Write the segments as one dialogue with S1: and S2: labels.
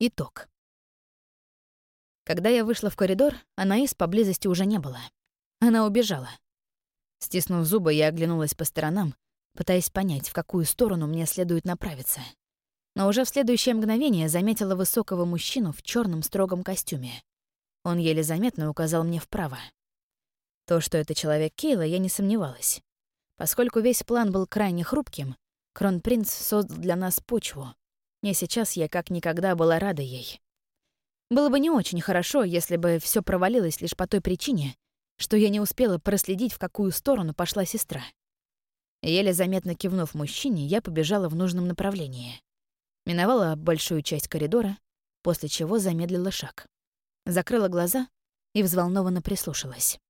S1: Итог. Когда я вышла в коридор, Анаис поблизости уже не было. Она убежала. Стиснув зубы, я оглянулась по сторонам, пытаясь понять, в какую сторону мне следует направиться. Но уже в следующее мгновение заметила высокого мужчину в черном строгом костюме. Он еле заметно указал мне вправо. То, что это человек Кейла, я не сомневалась. Поскольку весь план был крайне хрупким, Кронпринц создал для нас почву. И сейчас я как никогда была рада ей. Было бы не очень хорошо, если бы все провалилось лишь по той причине, что я не успела проследить, в какую сторону пошла сестра. Еле заметно кивнув мужчине, я побежала в нужном направлении. Миновала большую часть коридора, после чего замедлила шаг. Закрыла глаза и взволнованно прислушалась.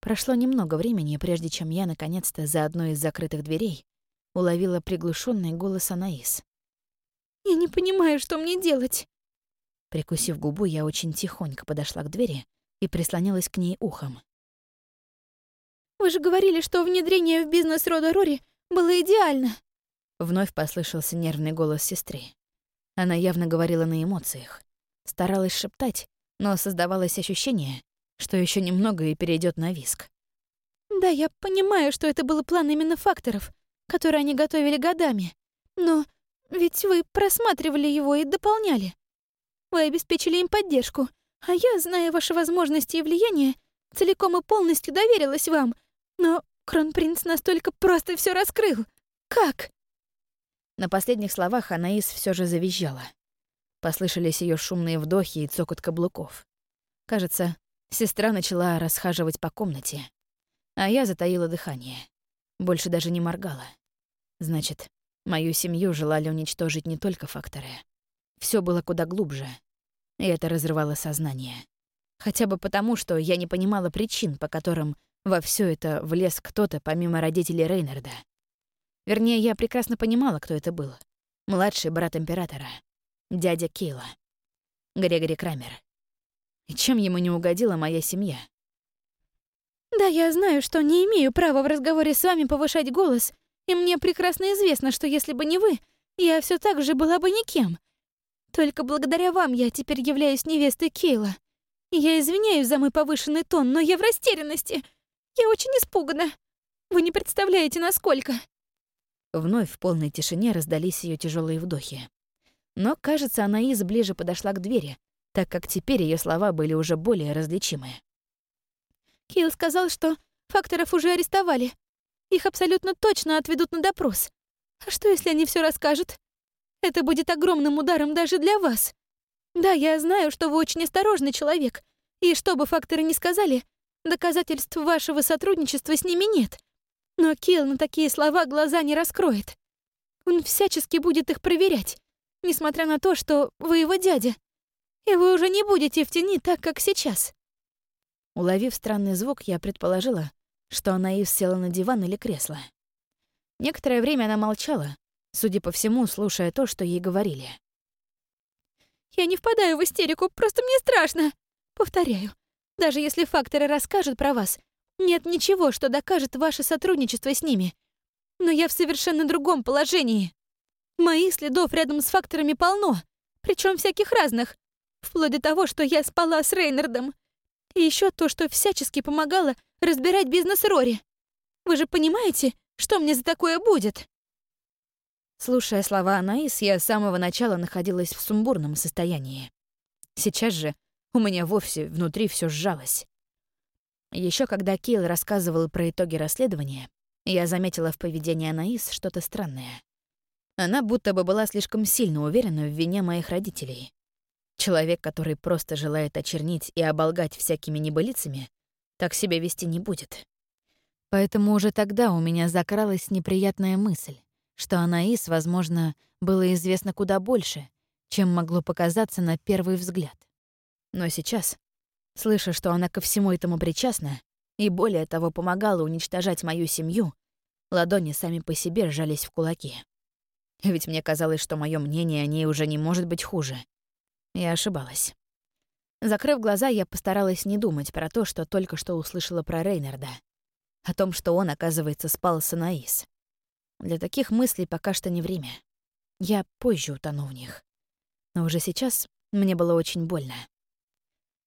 S1: Прошло немного времени, прежде чем я, наконец-то, за одной из закрытых дверей уловила приглушенный голос Анаис.
S2: «Я не понимаю, что мне делать»,
S1: Прикусив губу, я очень тихонько подошла к двери и прислонилась к ней ухом.
S2: «Вы же говорили, что внедрение в бизнес рода Рори было идеально!»
S1: Вновь послышался нервный голос сестры. Она явно говорила на эмоциях. Старалась шептать, но создавалось ощущение, что еще немного и перейдет на виск.
S2: «Да, я понимаю, что это был план именно факторов, которые они готовили годами. Но ведь вы просматривали его и дополняли. Вы обеспечили им поддержку, а я, зная ваши возможности и влияние, целиком и полностью доверилась вам. Но кронпринц настолько просто все раскрыл. Как?»
S1: На последних словах Анаис все же завизжала. Послышались ее шумные вдохи и цокот каблуков. Кажется, сестра начала расхаживать по комнате, а я затаила дыхание. Больше даже не моргала. Значит, мою семью желали уничтожить не только факторы. Все было куда глубже — и это разрывало сознание. Хотя бы потому, что я не понимала причин, по которым во все это влез кто-то помимо родителей Рейнарда. Вернее, я прекрасно понимала, кто это был. Младший брат императора, дядя Кейла, Грегори Крамер. И чем ему не угодила моя семья?
S2: «Да, я знаю, что не имею права в разговоре с вами повышать голос, и мне прекрасно известно, что если бы не вы, я все так же была бы никем, только благодаря вам я теперь являюсь невестой Кейла. Я извиняюсь за мой повышенный тон, но я в растерянности. Я очень испугана. Вы не представляете, насколько.
S1: Вновь в полной тишине раздались ее тяжелые вдохи. Но, кажется, Анаис ближе подошла к двери, так как теперь ее слова были уже более различимы.
S2: Кейл сказал, что факторов уже арестовали. Их абсолютно точно отведут на допрос. А что, если они все расскажут? Это будет огромным ударом даже для вас. Да, я знаю, что вы очень осторожный человек, и что бы факторы ни сказали, доказательств вашего сотрудничества с ними нет. Но Килл на такие слова глаза не раскроет. Он всячески будет их проверять, несмотря на то, что вы его дядя. И вы уже не будете в тени так, как сейчас.
S1: Уловив странный звук, я предположила, что Анаис села на диван или кресло. Некоторое время она молчала, судя по всему, слушая то, что ей говорили.
S2: «Я не впадаю в истерику, просто мне страшно. Повторяю, даже если факторы расскажут про вас, нет ничего, что докажет ваше сотрудничество с ними. Но я в совершенно другом положении. Моих следов рядом с факторами полно, причем всяких разных, вплоть до того, что я спала с Рейнардом. И еще то, что всячески помогала разбирать бизнес Рори. Вы же понимаете, что мне за такое будет?»
S1: Слушая слова Анаис, я с самого начала находилась в сумбурном состоянии. Сейчас же у меня вовсе внутри все сжалось. Еще когда Кейл рассказывал про итоги расследования, я заметила в поведении Анаис что-то странное. Она будто бы была слишком сильно уверена в вине моих родителей. Человек, который просто желает очернить и оболгать всякими небылицами, так себя вести не будет. Поэтому уже тогда у меня закралась неприятная мысль что Анаис, возможно, было известно куда больше, чем могло показаться на первый взгляд. Но сейчас, слыша, что она ко всему этому причастна, и более того помогала уничтожать мою семью, ладони сами по себе сжались в кулаки. Ведь мне казалось, что мое мнение о ней уже не может быть хуже. Я ошибалась. Закрыв глаза, я постаралась не думать про то, что только что услышала про Рейнарда. О том, что он, оказывается, спал с Анаис. Для таких мыслей пока что не время. Я позже утону в них. Но уже сейчас мне было очень больно.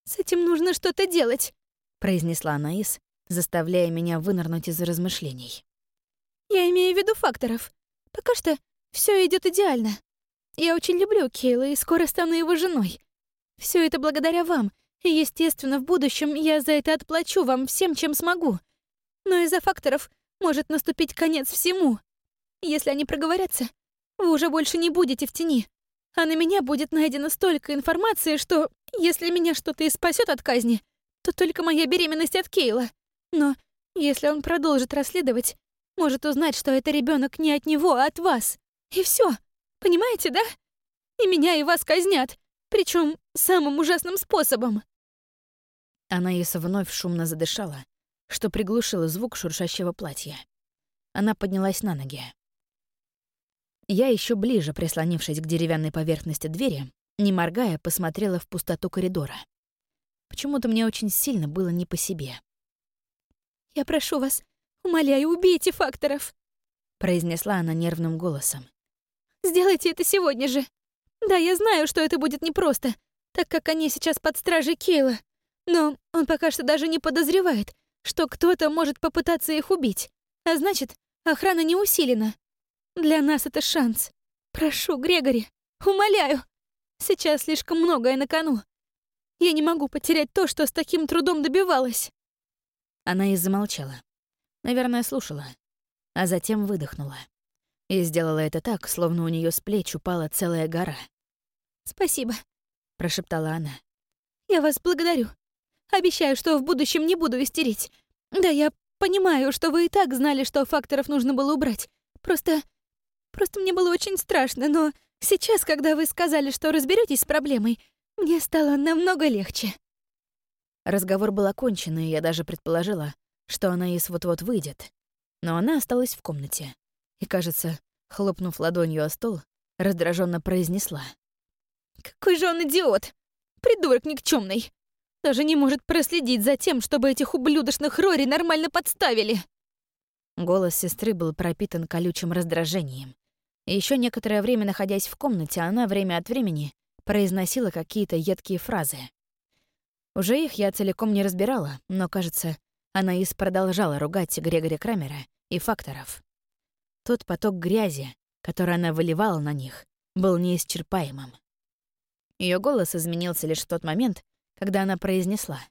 S2: «С этим нужно что-то делать», —
S1: произнесла Анаис, заставляя меня вынырнуть из размышлений.
S2: «Я имею в виду факторов. Пока что все идет идеально. Я очень люблю Кейла и скоро стану его женой. Все это благодаря вам, и, естественно, в будущем я за это отплачу вам всем, чем смогу. Но из-за факторов может наступить конец всему. Если они проговорятся, вы уже больше не будете в тени. А на меня будет найдено столько информации, что, если меня что-то и спасет от казни, то только моя беременность от Кейла. Но если он продолжит расследовать, может узнать, что это ребенок не от него, а от вас. И все. Понимаете, да? И меня, и вас казнят. Причем самым ужасным способом.
S1: Анаиса вновь шумно задышала, что приглушило звук шуршащего платья. Она поднялась на ноги. Я еще ближе, прислонившись к деревянной поверхности двери, не моргая, посмотрела в пустоту коридора. Почему-то мне очень сильно было не по себе.
S2: «Я прошу вас, умоляю, убейте факторов», — произнесла она нервным голосом. «Сделайте это сегодня же. Да, я знаю, что это будет непросто, так как они сейчас под стражей Кейла. Но он пока что даже не подозревает, что кто-то может попытаться их убить. А значит, охрана не усилена. Для нас это шанс. Прошу, Грегори, умоляю. Сейчас слишком многое на кону. Я не могу потерять то, что с таким трудом добивалась.
S1: Она и замолчала. Наверное, слушала. А затем выдохнула. И сделала это так, словно у нее с плеч упала целая гора.
S2: «Спасибо», —
S1: прошептала она.
S2: «Я вас благодарю. Обещаю, что в будущем не буду истерить. Да, я понимаю, что вы и так знали, что факторов нужно было убрать. Просто Просто мне было очень страшно, но сейчас, когда вы сказали, что разберетесь с проблемой, мне стало намного легче».
S1: Разговор был окончен, и я даже предположила, что она из вот-вот выйдет. Но она осталась в комнате. И, кажется, хлопнув ладонью о стол, раздраженно произнесла.
S2: «Какой же он идиот! Придурок никчемный! Даже не может проследить за тем, чтобы этих ублюдочных Рори нормально подставили!»
S1: Голос сестры был пропитан колючим раздражением. Еще некоторое время находясь в комнате, она время от времени произносила какие-то едкие фразы. Уже их я целиком не разбирала, но, кажется, она Анаис продолжала ругать Грегори Крамера и факторов. Тот поток грязи, который она выливала на них, был неисчерпаемым. Ее голос изменился лишь в тот момент, когда она произнесла.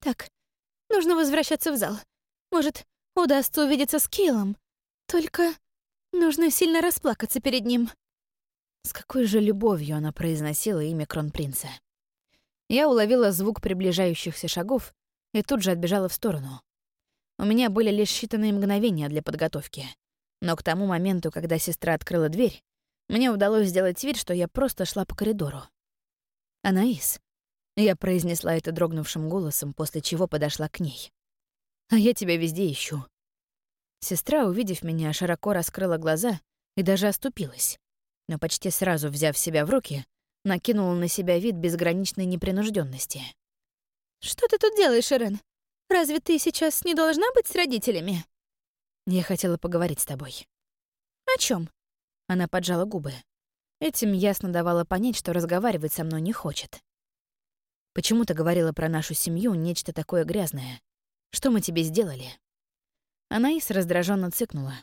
S2: «Так, нужно возвращаться в зал. Может, удастся увидеться с Кейлом. Только Нужно сильно расплакаться перед ним.
S1: С какой же любовью она произносила имя кронпринца. Я уловила звук приближающихся шагов и тут же отбежала в сторону. У меня были лишь считанные мгновения для подготовки. Но к тому моменту, когда сестра открыла дверь, мне удалось сделать вид, что я просто шла по коридору. «Анаис», — я произнесла это дрогнувшим голосом, после чего подошла к ней. «А я тебя везде ищу. Сестра, увидев меня, широко раскрыла глаза и даже оступилась. Но почти сразу, взяв себя в руки, накинула на себя вид безграничной непринужденности.
S2: «Что ты тут делаешь, Ирен? Разве ты сейчас не должна быть с родителями?»
S1: «Я хотела поговорить с тобой».
S2: «О чем?
S1: Она поджала губы. Этим ясно давала понять, что разговаривать со мной не хочет. «Почему ты говорила про нашу семью нечто такое грязное? Что мы тебе сделали?» Анаис раздраженно цыкнула,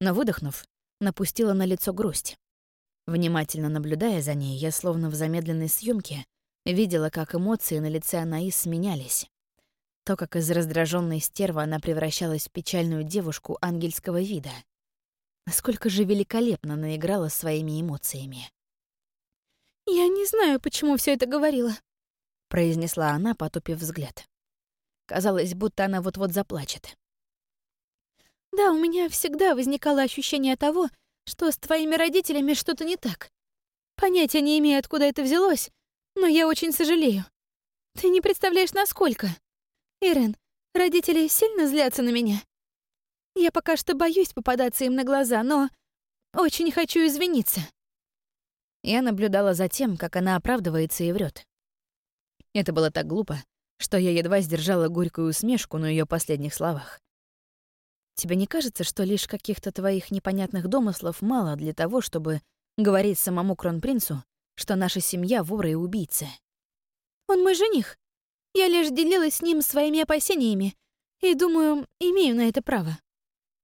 S1: но, выдохнув, напустила на лицо грусть. Внимательно наблюдая за ней, я словно в замедленной съемке видела, как эмоции на лице Анаис сменялись. То, как из раздраженной стервы она превращалась в печальную девушку ангельского вида. Насколько же великолепно она играла своими эмоциями.
S2: «Я не знаю, почему все это говорила», —
S1: произнесла она, потупив взгляд. Казалось, будто она вот-вот заплачет.
S2: Да, у меня всегда возникало ощущение того, что с твоими родителями что-то не так. Понятия не имею, откуда это взялось, но я очень сожалею. Ты не представляешь, насколько. Ирен, родители сильно злятся на меня. Я пока что боюсь попадаться им на глаза, но очень хочу извиниться.
S1: Я наблюдала за тем, как она оправдывается и врет. Это было так глупо, что я едва сдержала горькую усмешку на ее последних словах. Тебе не кажется, что лишь каких-то твоих непонятных домыслов мало для того, чтобы говорить самому кронпринцу, что наша семья воры и убийцы.
S2: Он мой жених. Я лишь делилась с ним своими опасениями и, думаю, имею на это право.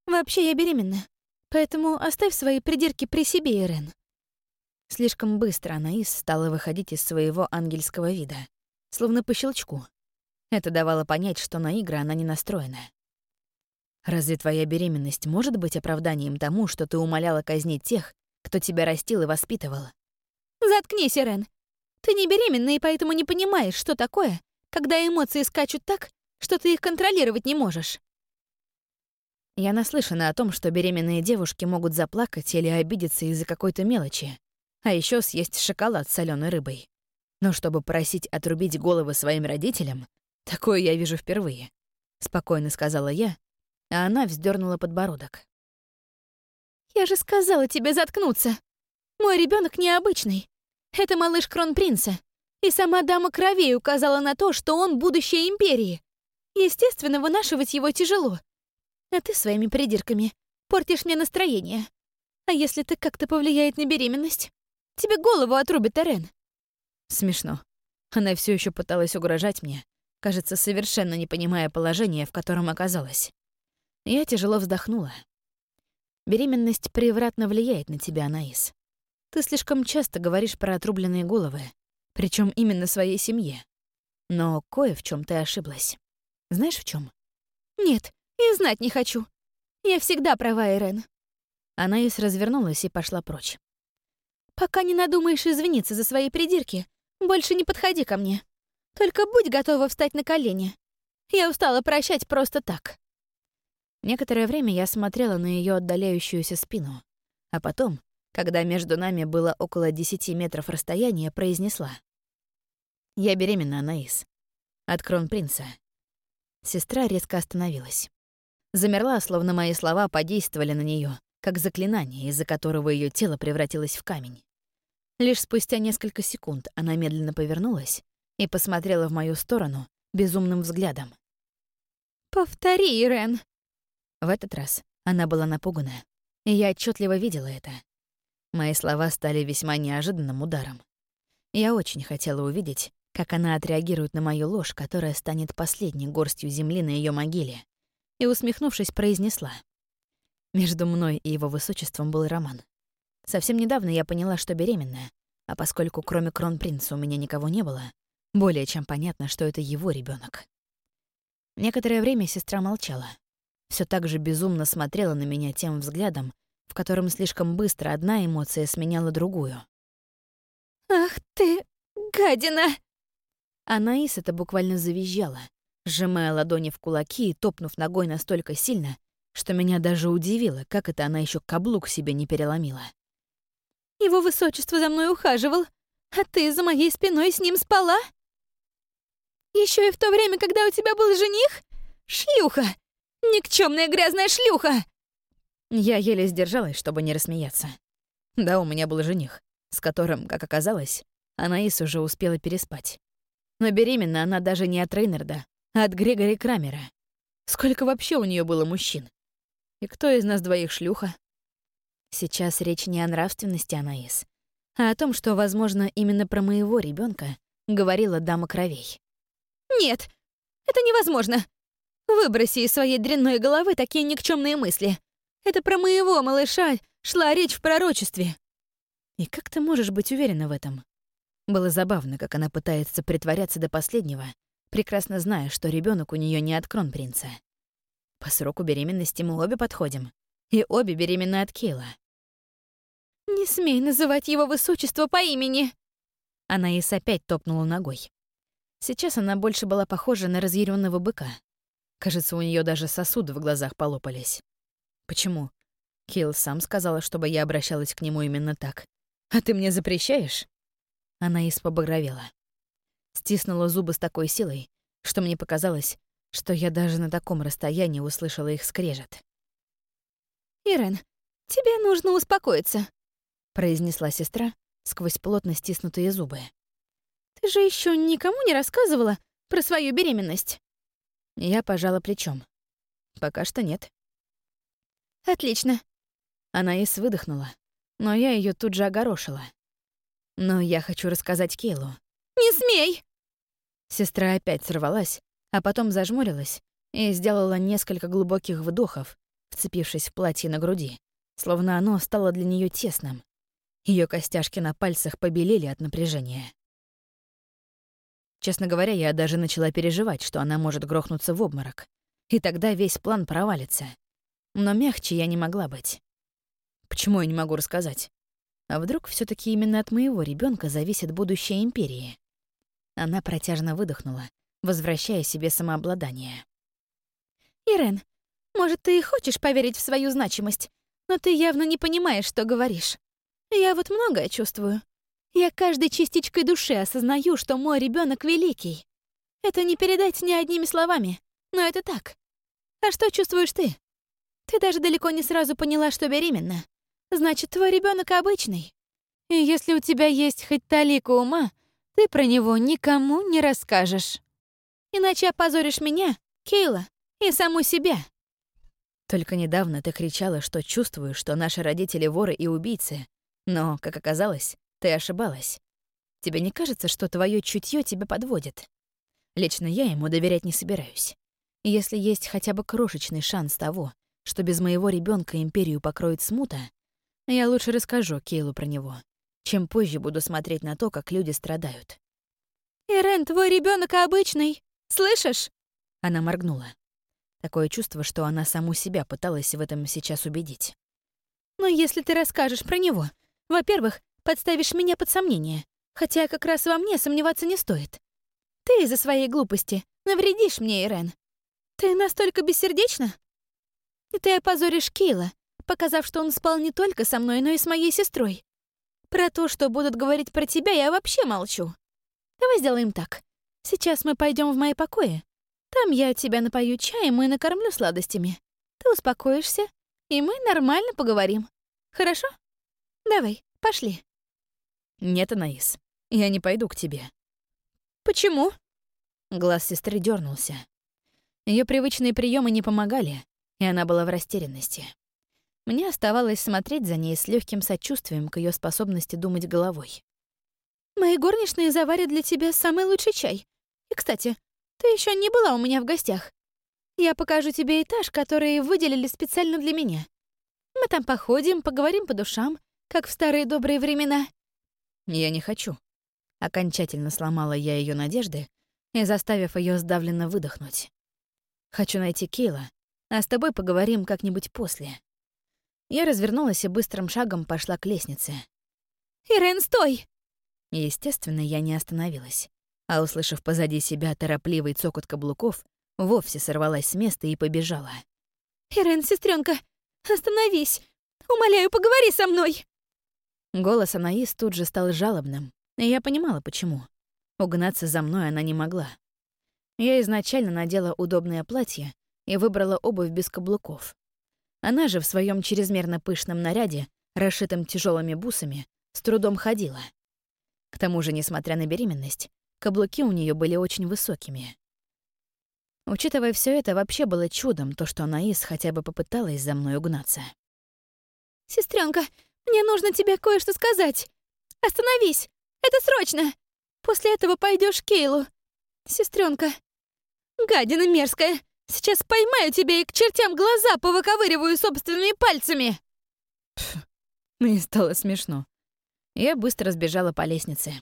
S2: Вообще, я беременна. Поэтому оставь свои придирки при себе, Ирен.
S1: Слишком быстро Анаис стала выходить из своего ангельского вида, словно по щелчку. Это давало понять, что на игры она не настроена. Разве твоя беременность может быть оправданием тому, что ты умоляла казнить тех, кто тебя растил и воспитывал?
S2: Заткнись, Ирен. Ты не беременна и поэтому не понимаешь, что такое, когда эмоции скачут так, что ты их контролировать не можешь.
S1: Я наслышана о том, что беременные девушки могут заплакать или обидеться из-за какой-то мелочи, а еще съесть шоколад с соленой рыбой. Но чтобы просить отрубить головы своим родителям, такое я вижу впервые, спокойно сказала я, а она вздернула подбородок.
S2: Я же сказала тебе заткнуться. Мой ребенок необычный. Это малыш кронпринца. И сама дама кровей указала на то, что он будущее империи. Естественно, вынашивать его тяжело. А ты своими придирками портишь мне настроение. А если это как-то повлияет на беременность? Тебе голову отрубит Эрен.
S1: Смешно. Она все еще пыталась угрожать мне, кажется, совершенно не понимая положения, в котором оказалась. Я тяжело вздохнула. Беременность превратно влияет на тебя, Анаис. Ты слишком часто говоришь про отрубленные головы, причем именно своей семье. Но кое в чем ты ошиблась. Знаешь, в чем?
S2: Нет, и знать не хочу. Я всегда права, Ирен.
S1: Анаис развернулась и пошла прочь.
S2: Пока не надумаешь извиниться за свои придирки, больше не подходи ко мне. Только будь готова встать на колени. Я устала прощать просто так.
S1: Некоторое время я смотрела на ее отдаляющуюся спину, а потом, когда между нами было около десяти метров расстояния, произнесла. «Я беременна, Анаис. От кронпринца». Сестра резко остановилась. Замерла, словно мои слова подействовали на нее, как заклинание, из-за которого ее тело превратилось в камень. Лишь спустя несколько секунд она медленно повернулась и посмотрела в мою сторону безумным взглядом.
S2: «Повтори, Ирен!»
S1: В этот раз она была напугана, и я отчетливо видела это. Мои слова стали весьма неожиданным ударом. Я очень хотела увидеть, как она отреагирует на мою ложь, которая станет последней горстью земли на ее могиле, и, усмехнувшись, произнесла. Между мной и его высочеством был роман. Совсем недавно я поняла, что беременна, а поскольку кроме кронпринца у меня никого не было, более чем понятно, что это его ребенок. Некоторое время сестра молчала. Все так же безумно смотрела на меня тем взглядом, в котором слишком быстро одна эмоция сменяла другую.
S2: «Ах ты, гадина!»
S1: Анаис это буквально завизжала, сжимая ладони в кулаки и топнув ногой настолько сильно, что меня даже удивило, как это она еще каблук себе не переломила.
S2: Его высочество за мной ухаживал, а ты за моей спиной с ним спала? Еще и в то время, когда у тебя был жених? Шлюха! Никчемная грязная шлюха!»
S1: Я еле сдержалась, чтобы не рассмеяться. Да, у меня был жених, с которым, как оказалось, Анаис уже успела переспать. Но беременна она даже не от Рейнарда, а от Грегори Крамера. Сколько вообще у нее было мужчин? И кто из нас двоих шлюха? Сейчас речь не о нравственности Анаис, а о том, что, возможно, именно про моего ребенка говорила дама кровей.
S2: «Нет, это невозможно. Выброси из своей дрянной головы такие никчемные мысли. Это про моего малыша шла речь в пророчестве».
S1: «И как ты можешь быть уверена в этом?» Было забавно, как она пытается притворяться до последнего, прекрасно зная, что ребенок у нее не от кронпринца. По сроку беременности мы обе подходим, и обе беременны от Кейла.
S2: «Не смей называть его высочество по имени!»
S1: Анаис опять топнула ногой. Сейчас она больше была похожа на разъяренного быка. Кажется, у нее даже сосуды в глазах полопались. Почему? Кейл сам сказала, чтобы я обращалась к нему именно так. А ты мне запрещаешь? Анаис побагровела. Стиснула зубы с такой силой, что мне показалось, что я даже на таком расстоянии услышала их скрежет.
S2: «Ирен, тебе нужно успокоиться», —
S1: произнесла сестра сквозь плотно стиснутые зубы.
S2: «Ты же еще никому не рассказывала про свою беременность?»
S1: Я пожала плечом. «Пока что нет».
S2: «Отлично».
S1: Она Анаис выдохнула, но я ее тут же огорошила. Но я хочу рассказать Кейлу.
S2: «Не смей!»
S1: Сестра опять сорвалась, а потом зажмурилась и сделала несколько глубоких вдохов, вцепившись в платье на груди, словно оно стало для нее тесным. Ее костяшки на пальцах побелели от напряжения. Честно говоря, я даже начала переживать, что она может грохнуться в обморок. И тогда весь план провалится. Но мягче я не могла быть. Почему я не могу рассказать? А вдруг все таки именно от моего ребенка зависит будущее Империи? Она протяжно выдохнула, возвращая себе самообладание.
S2: «Ирен, может, ты и хочешь поверить в свою значимость, но ты явно не понимаешь, что говоришь. Я вот многое чувствую. Я каждой частичкой души осознаю, что мой ребенок великий. Это не передать ни одними словами, но это так. А что чувствуешь ты? Ты даже далеко не сразу поняла, что беременна. Значит, твой ребенок обычный. И если у тебя есть хоть талика ума, ты про него никому не расскажешь. Иначе опозоришь меня, Кейла и саму себя.
S1: Только недавно ты кричала, что чувствуешь, что наши родители воры и убийцы. Но, как оказалось, ты ошибалась. Тебе не кажется, что твое чутье тебя подводит? Лично я ему доверять не собираюсь. Если есть хотя бы крошечный шанс того, что без моего ребенка империю покроет смута, я лучше расскажу Кейлу про него, чем позже буду смотреть на то, как люди страдают.
S2: «Ирен, твой ребенок обычный, слышишь?»
S1: Она моргнула. Такое чувство, что она саму себя пыталась в этом сейчас убедить.
S2: «Но если ты расскажешь про него, во-первых, подставишь меня под сомнение, хотя как раз во мне сомневаться не стоит. Ты из-за своей глупости навредишь мне, Ирен. Ты настолько бессердечна? И ты опозоришь Кейла, показав, что он спал не только со мной, но и с моей сестрой. Про то, что будут говорить про тебя, я вообще молчу. Давай сделаем так. Сейчас мы пойдем в мои покои. Там я тебя напою чаем и накормлю сладостями. Ты успокоишься, и мы нормально поговорим. Хорошо? Давай, пошли.
S1: Нет, Анаис, я не пойду к тебе.
S2: Почему?
S1: Глаз сестры дернулся. Ее привычные приемы не помогали, и она была в растерянности. Мне оставалось смотреть за ней с легким сочувствием к ее способности думать головой.
S2: «Мои горничные заварят для тебя самый лучший чай. И, кстати, ты еще не была у меня в гостях. Я покажу тебе этаж, который выделили специально для меня. Мы там походим, поговорим по душам, как в старые добрые времена».
S1: «Я не хочу». Окончательно сломала я ее надежды и заставив ее сдавленно выдохнуть. «Хочу найти Кейла, а с тобой поговорим как-нибудь после». Я развернулась и быстрым шагом пошла к лестнице.
S2: «Ирен, стой!»
S1: Естественно, я не остановилась, а, услышав позади себя торопливый цокот каблуков, вовсе сорвалась с места и побежала.
S2: «Ирен, сестренка, остановись! Умоляю, поговори со мной!»
S1: Голос Анаис тут же стал жалобным, и я понимала, почему. Угнаться за мной она не могла. Я изначально надела удобное платье и выбрала обувь без каблуков. Она же в своем чрезмерно пышном наряде, расшитом тяжелыми бусами, с трудом ходила. К тому же, несмотря на беременность, каблуки у нее были очень высокими. Учитывая все это, вообще было чудом то, что Анаис хотя бы попыталась за мной угнаться.
S2: Сестренка, мне нужно тебе кое-что сказать. Остановись! Это срочно! После этого пойдешь к Кейлу. Сестренка, гадина мерзкая, Сейчас поймаю тебя и к чертям глаза повыковыриваю собственными пальцами!»
S1: Мне стало смешно. Я быстро сбежала по лестнице.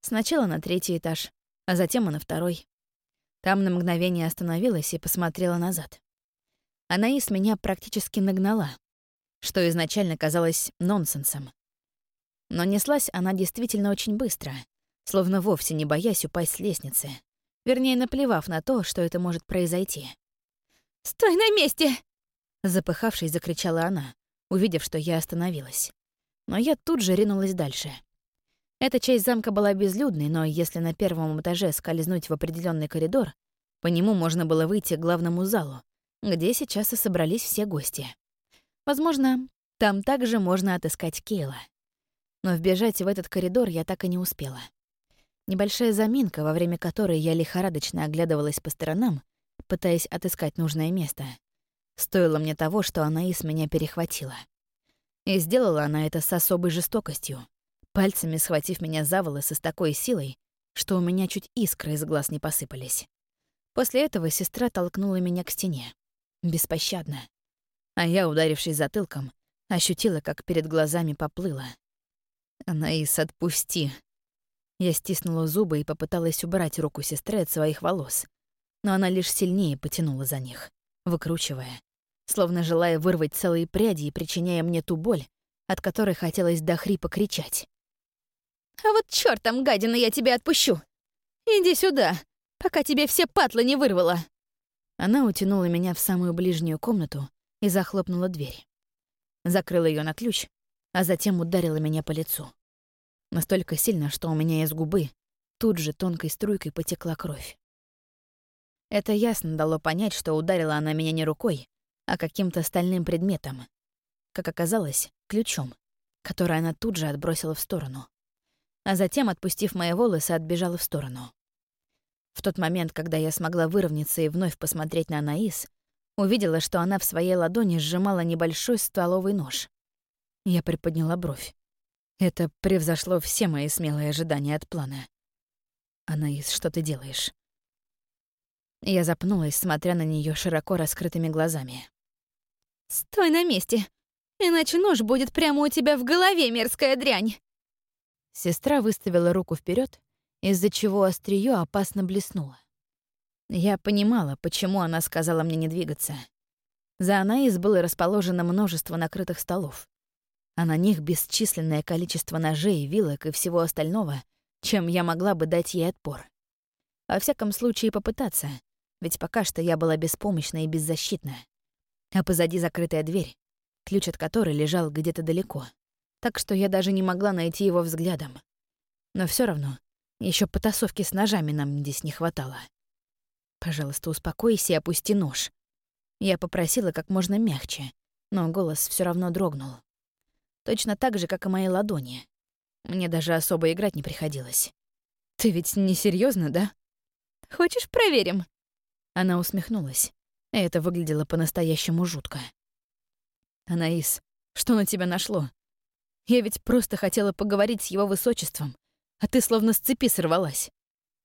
S1: Сначала на третий этаж, а затем и на второй. Там на мгновение остановилась и посмотрела назад. Анаис меня практически нагнала, что изначально казалось нонсенсом. Но неслась она действительно очень быстро, словно вовсе не боясь упасть с лестницы. Вернее, наплевав на то, что это может произойти.
S2: «Стой на месте!»
S1: Запыхавшись, закричала она, увидев, что я остановилась. Но я тут же ринулась дальше. Эта часть замка была безлюдной, но если на первом этаже скользнуть в определенный коридор, по нему можно было выйти к главному залу, где сейчас и собрались все гости. Возможно, там также можно отыскать Кейла. Но вбежать в этот коридор я так и не успела. Небольшая заминка, во время которой я лихорадочно оглядывалась по сторонам, пытаясь отыскать нужное место, стоило мне того, что она из меня перехватила. И сделала она это с особой жестокостью, пальцами схватив меня за волосы с такой силой, что у меня чуть искры из глаз не посыпались. После этого сестра толкнула меня к стене. Беспощадно. А я, ударившись затылком, ощутила, как перед глазами поплыла. «Анаис, отпусти!» Я стиснула зубы и попыталась убрать руку сестры от своих волос, но она лишь сильнее потянула за них, выкручивая, словно желая вырвать целые пряди и причиняя мне ту боль, от которой хотелось до хрипа кричать.
S2: «А вот чёртом, гадина, я тебя отпущу! Иди сюда, пока тебе все патлы не вырвало!»
S1: Она утянула меня в самую ближнюю комнату и захлопнула дверь. Закрыла ее на ключ, а затем ударила меня по лицу. Настолько сильно, что у меня из губы тут же тонкой струйкой потекла кровь. Это ясно дало понять, что ударила она меня не рукой, а каким-то стальным предметом. Как оказалось, ключом, который она тут же отбросила в сторону. А затем, отпустив мои волосы, отбежала в сторону. В тот момент, когда я смогла выровняться и вновь посмотреть на Анаис, увидела, что она в своей ладони сжимала небольшой столовый нож. Я приподняла бровь. Это превзошло все мои смелые ожидания от плана. «Анаис, что ты делаешь?» Я запнулась, смотря на нее широко раскрытыми глазами.
S2: «Стой на месте, иначе нож будет прямо у тебя в голове, мерзкая дрянь!»
S1: Сестра выставила руку вперед, из-за чего острие опасно блеснуло. Я понимала, почему она сказала мне не двигаться. За Анаис было расположено множество накрытых столов а на них бесчисленное количество ножей, вилок и всего остального, чем я могла бы дать ей отпор. Во всяком случае, попытаться, ведь пока что я была беспомощна и беззащитна. А позади закрытая дверь, ключ от которой лежал где-то далеко, так что я даже не могла найти его взглядом. Но все равно, еще потасовки с ножами нам здесь не хватало. «Пожалуйста, успокойся и опусти нож». Я попросила как можно мягче, но голос все равно дрогнул. Точно так же, как и мои ладони. Мне даже особо играть не приходилось. «Ты ведь не серьезно, да?»
S2: «Хочешь, проверим?»
S1: Она усмехнулась. И это выглядело по-настоящему жутко. «Анаис, что на тебя нашло? Я ведь просто хотела поговорить с его высочеством, а ты словно с цепи сорвалась.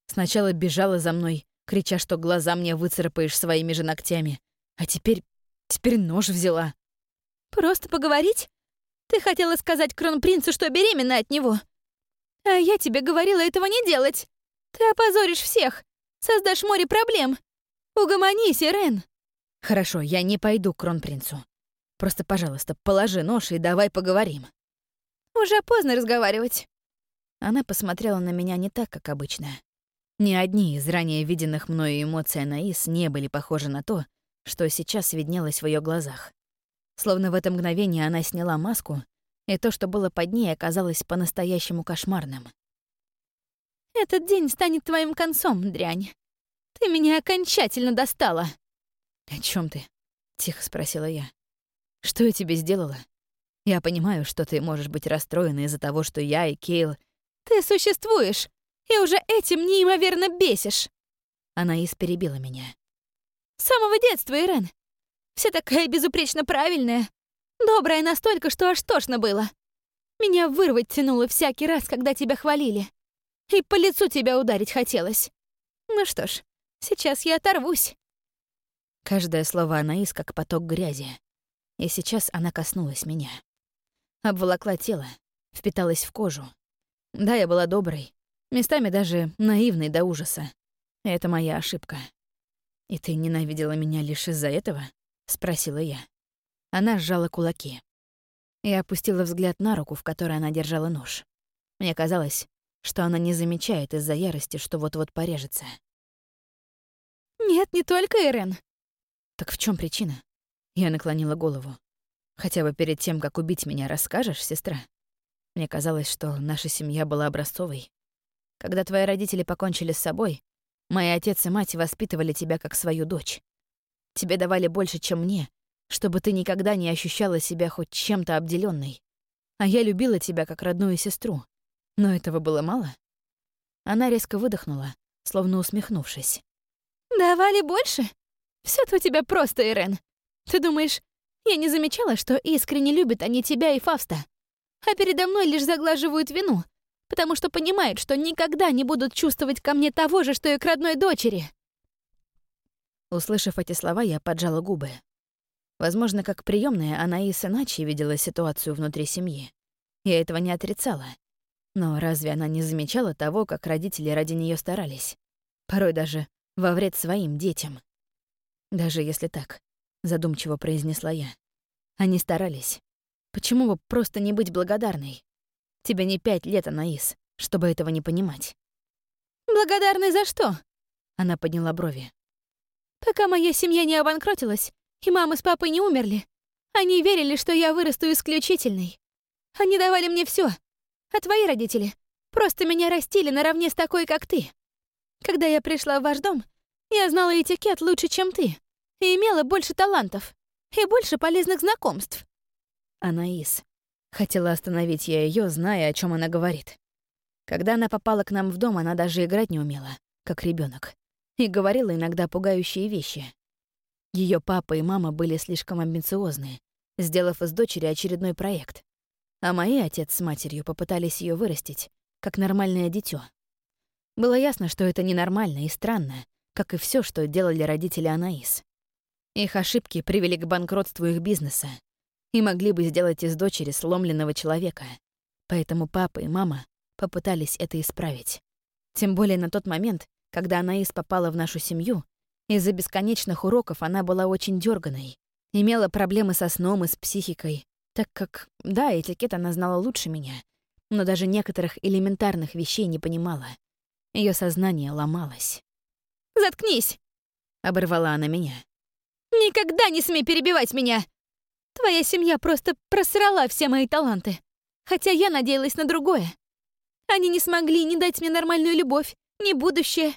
S1: Сначала бежала за мной, крича, что глаза мне выцарапаешь своими же ногтями, а теперь... теперь нож взяла».
S2: «Просто поговорить? Ты хотела сказать кронпринцу, что беременна от него. А я тебе говорила этого не делать. Ты опозоришь всех, создашь море проблем. Угомонись, Ирен.
S1: Хорошо, я не пойду к кронпринцу. Просто, пожалуйста, положи нож и давай поговорим.
S2: Уже поздно разговаривать.
S1: Она посмотрела на меня не так, как обычно. Ни одни из ранее виденных мною эмоций Анаис не были похожи на то, что сейчас виднелось в ее глазах. Словно в это мгновение она сняла маску, и то, что было под ней, оказалось по-настоящему кошмарным.
S2: «Этот день станет твоим концом, дрянь. Ты меня окончательно достала».
S1: «О чем ты?» — тихо спросила я. «Что я тебе сделала? Я понимаю, что ты можешь быть расстроена из-за того, что я и Кейл...»
S2: «Ты существуешь, и уже этим неимоверно бесишь!»
S1: Она исперебила меня.
S2: «С самого детства, Ирен. Вся такая безупречно правильная. Добрая настолько, что аж тошно было. Меня вырвать тянуло всякий раз, когда тебя хвалили. И по лицу тебя ударить хотелось. Ну что ж, сейчас я оторвусь.
S1: Каждое слово Анаис как поток грязи. И сейчас она коснулась меня. Обволокла тело, впиталась в кожу. Да, я была доброй, местами даже наивной до ужаса. Это моя ошибка. И ты ненавидела меня лишь из-за этого? — спросила я. Она сжала кулаки. Я опустила взгляд на руку, в которой она держала нож. Мне казалось, что она не замечает из-за ярости, что вот-вот порежется.
S2: «Нет, не только Эрен».
S1: «Так в чем причина?» Я наклонила голову. «Хотя бы перед тем, как убить меня, расскажешь, сестра?» Мне казалось, что наша семья была образцовой. Когда твои родители покончили с собой, мои отец и мать воспитывали тебя как свою дочь. Тебе давали больше, чем мне, чтобы ты никогда не ощущала себя хоть чем-то обделенной. А я любила тебя как родную сестру. Но этого было мало. Она резко выдохнула, словно усмехнувшись.
S2: «Давали больше? все то у тебя просто, Ирен. Ты думаешь, я не замечала, что искренне любят они тебя и Фавста? а передо мной лишь заглаживают вину, потому что понимают, что никогда не будут чувствовать ко мне того же, что и к родной дочери.
S1: Услышав эти слова, я поджала губы. Возможно, как приемная, Анаис иначе видела ситуацию внутри семьи. Я этого не отрицала. Но разве она не замечала того, как родители ради нее старались? Порой даже во вред своим детям. Даже если так, задумчиво произнесла я. Они старались. Почему бы просто не быть благодарной? Тебе не пять лет, Анаис, чтобы этого не понимать.
S2: «Благодарной за что?»
S1: Она подняла брови.
S2: «Пока моя семья не обанкротилась, и мама с папой не умерли, они верили, что я вырасту исключительной. Они давали мне все, а твои родители просто меня растили наравне с такой, как ты. Когда я пришла в ваш дом, я знала этикет лучше, чем ты, и имела больше талантов и больше полезных знакомств.
S1: Анаис. Хотела остановить я ее, зная, о чем она говорит. Когда она попала к нам в дом, она даже играть не умела, как ребенок, и говорила иногда пугающие вещи. Ее папа и мама были слишком амбициозны, сделав из дочери очередной проект. А мои отец с матерью попытались ее вырастить, как нормальное дитё. Было ясно, что это ненормально и странно, как и все, что делали родители Анаис. Их ошибки привели к банкротству их бизнеса и могли бы сделать из дочери сломленного человека. Поэтому папа и мама попытались это исправить. Тем более на тот момент, когда Анаис попала в нашу семью, из-за бесконечных уроков она была очень дерганой, имела проблемы со сном и с психикой, так как, да, этикет она знала лучше меня, но даже некоторых элементарных вещей не понимала. Ее сознание ломалось.
S2: «Заткнись!» — оборвала она меня. «Никогда не смей перебивать меня! Твоя семья просто просрала все мои таланты, хотя я надеялась на другое. Они не смогли ни дать мне нормальную любовь, ни будущее.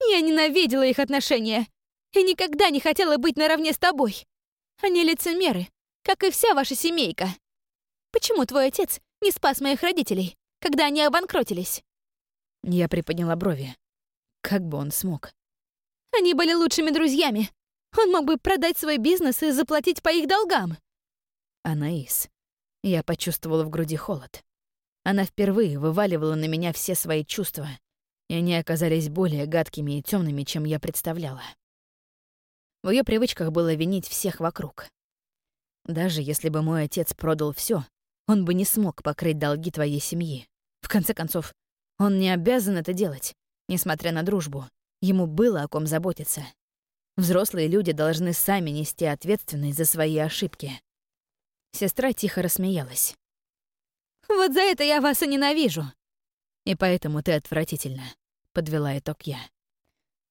S2: Я ненавидела их отношения и никогда не хотела быть наравне с тобой. Они лицемеры, как и вся ваша семейка. Почему твой отец не спас моих родителей, когда они обанкротились?»
S1: Я приподняла брови. Как бы он смог?
S2: «Они были лучшими друзьями. Он мог бы продать свой бизнес и заплатить по их долгам».
S1: Анаис. Я почувствовала в груди холод. Она впервые вываливала на меня все свои чувства, и они оказались более гадкими и темными, чем я представляла. В ее привычках было винить всех вокруг. Даже если бы мой отец продал все, он бы не смог покрыть долги твоей семьи. В конце концов, он не обязан это делать, несмотря на дружбу. Ему было о ком заботиться. Взрослые люди должны сами нести ответственность за свои ошибки. Сестра тихо рассмеялась.
S2: «Вот за это я вас и ненавижу!»
S1: «И поэтому ты отвратительна», — подвела итог я.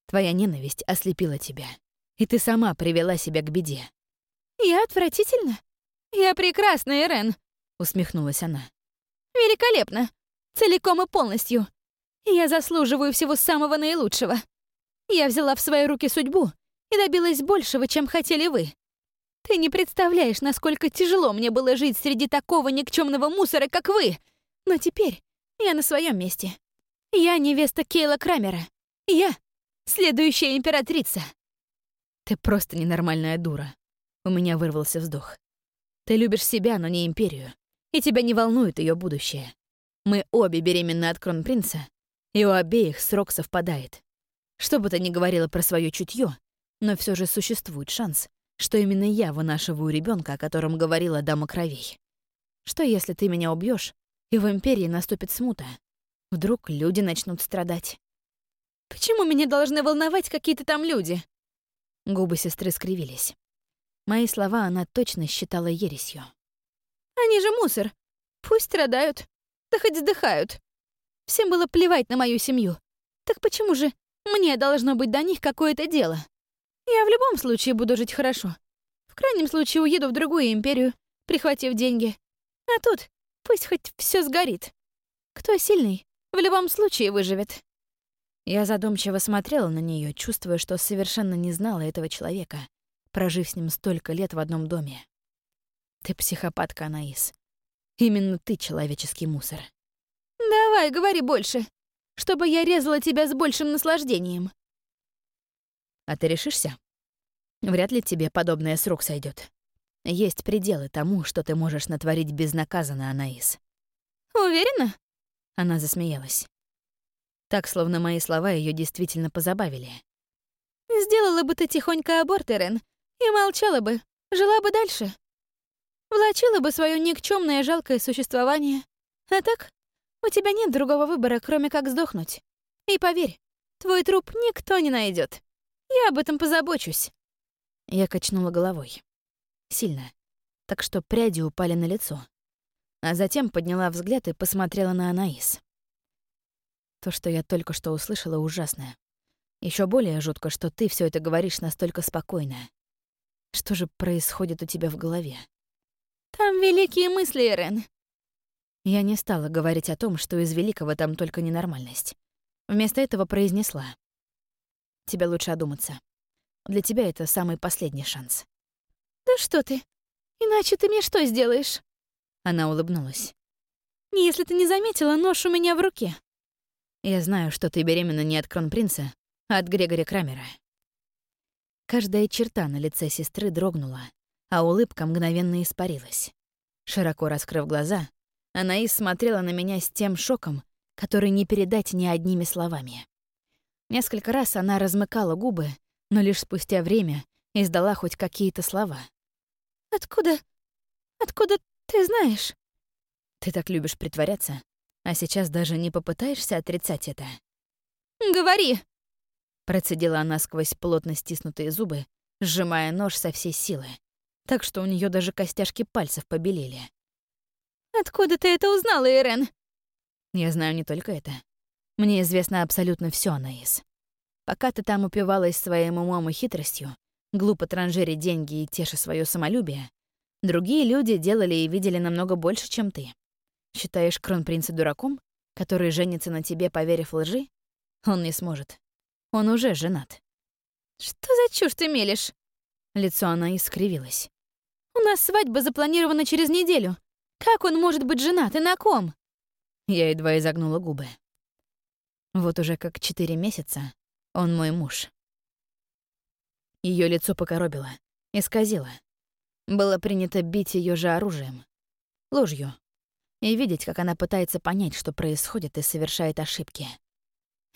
S1: «Твоя ненависть ослепила тебя, и ты сама привела себя к беде.
S2: «Я отвратительно? Я прекрасна, Ирен!» — усмехнулась она. «Великолепно! Целиком и полностью! Я заслуживаю всего самого наилучшего. Я взяла в свои руки судьбу и добилась большего, чем хотели вы. Ты не представляешь, насколько тяжело мне было жить среди такого никчемного мусора, как вы. Но теперь я на своем месте. Я невеста Кейла Крамера. Я следующая императрица.
S1: Ты просто ненормальная дура. У меня вырвался вздох. Ты любишь себя, но не империю. И тебя не волнует ее будущее. Мы обе беременны от кронпринца, и у обеих срок совпадает. Что бы ты ни говорила про свое чутье, но все же существует шанс, что именно я вынашиваю ребенка, о котором говорила дама кровей. Что если ты меня убьешь, и в Империи наступит смута? Вдруг люди начнут страдать.
S2: «Почему меня должны волновать какие-то там люди?»
S1: Губы сестры скривились. Мои слова она точно считала ересью.
S2: «Они же мусор. Пусть страдают. Да хоть вздыхают. Всем было плевать на мою семью. Так почему же мне должно быть до них какое-то дело? Я в любом случае буду жить хорошо. В крайнем случае уеду в другую империю, прихватив деньги. А тут пусть хоть все сгорит. Кто сильный, в любом случае выживет».
S1: Я задумчиво смотрела на нее, чувствуя, что совершенно не знала этого человека прожив с ним столько лет в одном доме. Ты психопатка, Анаис. Именно ты человеческий мусор.
S2: Давай, говори больше, чтобы я резала тебя с большим наслаждением.
S1: А ты решишься? Вряд ли тебе подобное срок сойдет. Есть пределы тому, что ты можешь натворить безнаказанно, Анаис.
S2: Уверена?
S1: Она засмеялась. Так, словно мои слова ее действительно позабавили.
S2: Сделала бы ты тихонько аборт, Ирен, и молчала бы, жила бы дальше. Влачила бы свое никчемное жалкое существование. А так, у тебя нет другого выбора, кроме как сдохнуть. И поверь, твой труп никто не найдет. Я об этом позабочусь.
S1: Я качнула головой. Сильно. Так что пряди упали на лицо. А затем подняла взгляд и посмотрела на Анаис. То, что я только что услышала, ужасное. Еще более жутко, что ты все это говоришь настолько спокойно. Что же происходит у тебя в голове?
S2: Там великие мысли, Эрен.
S1: Я не стала говорить о том, что из великого там только ненормальность. Вместо этого произнесла. Тебе лучше одуматься. Для тебя это самый последний шанс.
S2: Да что ты? Иначе ты мне что сделаешь?
S1: Она улыбнулась.
S2: Если ты не заметила, нож у меня в руке.
S1: Я знаю, что ты беременна не от кронпринца, а от Грегори Крамера. Каждая черта на лице сестры дрогнула, а улыбка мгновенно испарилась. Широко раскрыв глаза, Анаис смотрела на меня с тем шоком, который не передать ни одними словами. Несколько раз она размыкала губы, но лишь спустя время издала хоть какие-то слова.
S2: «Откуда? Откуда ты знаешь?»
S1: «Ты так любишь притворяться, а сейчас даже не попытаешься отрицать это?»
S2: «Говори!»
S1: Процедила она сквозь плотно стиснутые зубы, сжимая нож со всей силы, так что у нее даже костяшки пальцев побелели.
S2: «Откуда ты это узнала, Ирен?»
S1: «Я знаю не только это. Мне известно абсолютно все, Анаис. Пока ты там упивалась своим умом и хитростью, глупо транжирить деньги и теша свое самолюбие, другие люди делали и видели намного больше, чем ты. Считаешь кронпринца дураком, который женится на тебе, поверив лжи? Он не сможет. Он уже женат.
S2: «Что за чушь ты мелешь?»
S1: Лицо она искривилось.
S2: «У нас свадьба запланирована через неделю. Как он может быть женат и на ком?»
S1: Я едва изогнула губы. Вот уже как четыре месяца он мой муж. Ее лицо покоробило, исказило. Было принято бить ее же оружием. Ложью. И видеть, как она пытается понять, что происходит, и совершает ошибки.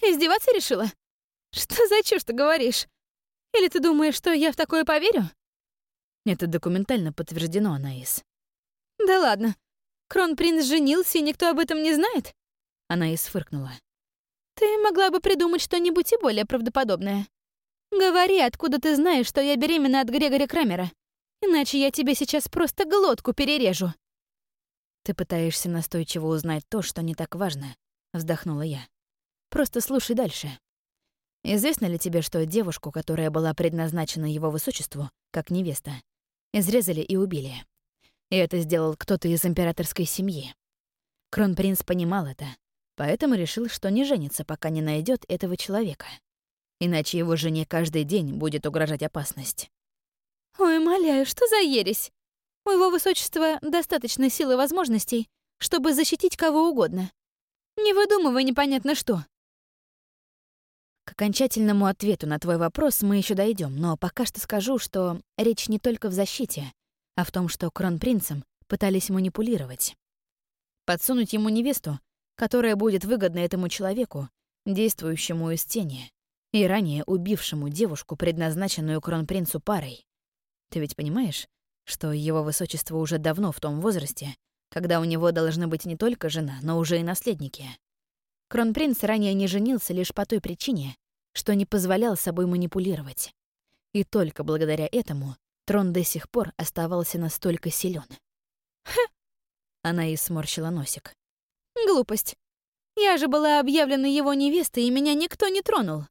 S2: «Издеваться решила? Что за чушь ты говоришь? Или ты думаешь, что я в такое поверю?»
S1: Это документально подтверждено, Анаис.
S2: «Да ладно. Кронпринц женился, и никто об этом не знает?»
S1: Анаис фыркнула.
S2: Ты могла бы придумать что-нибудь и более правдоподобное. Говори, откуда ты знаешь, что я беременна от Грегори Крамера. Иначе я тебе сейчас просто глотку перережу.
S1: Ты пытаешься настойчиво узнать то, что не так важно, вздохнула я. Просто слушай дальше. Известно ли тебе, что девушку, которая была предназначена его высочеству, как невеста, изрезали и убили? И это сделал кто-то из императорской семьи. Кронпринц понимал это, Поэтому решил, что не женится, пока не найдет этого человека. Иначе его жене каждый день будет угрожать опасность.
S2: «Ой, моляю, что за ересь? У его высочества достаточно силы и возможностей, чтобы защитить кого угодно. Не выдумывай непонятно что».
S1: К окончательному ответу на твой вопрос мы еще дойдем, но пока что скажу, что речь не только в защите, а в том, что кронпринцем пытались манипулировать. Подсунуть ему невесту, которая будет выгодна этому человеку, действующему из тени, и ранее убившему девушку, предназначенную кронпринцу парой. Ты ведь понимаешь, что его высочество уже давно в том возрасте, когда у него должны быть не только жена, но уже и наследники. Кронпринц ранее не женился лишь по той причине, что не позволял собой манипулировать. И только благодаря этому трон до сих пор оставался настолько силен.
S2: «Ха!»
S1: Она и сморщила носик.
S2: Глупость. Я же была объявлена его невестой, и меня никто не тронул.